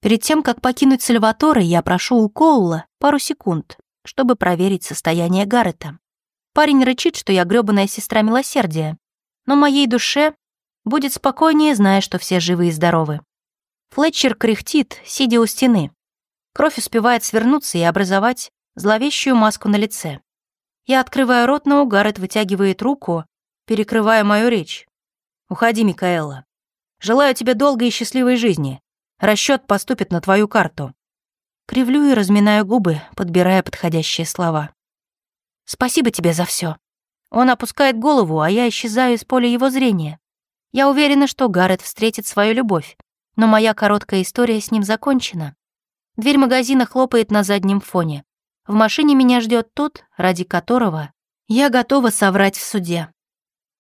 Перед тем, как покинуть Сальваторе, я прошу у Коула пару секунд, чтобы проверить состояние Гаррета. Парень рычит, что я грёбаная сестра милосердия, но моей душе будет спокойнее, зная, что все живы и здоровы. Флетчер кряхтит, сидя у стены. Кровь успевает свернуться и образовать зловещую маску на лице. Я открываю рот, но Гаррет вытягивает руку, перекрывая мою речь. «Уходи, Микаэла. Желаю тебе долгой и счастливой жизни. Расчет поступит на твою карту». Кривлю и разминаю губы, подбирая подходящие слова. «Спасибо тебе за все. Он опускает голову, а я исчезаю из поля его зрения. Я уверена, что Гаррет встретит свою любовь, но моя короткая история с ним закончена. Дверь магазина хлопает на заднем фоне. В машине меня ждет тот, ради которого я готова соврать в суде.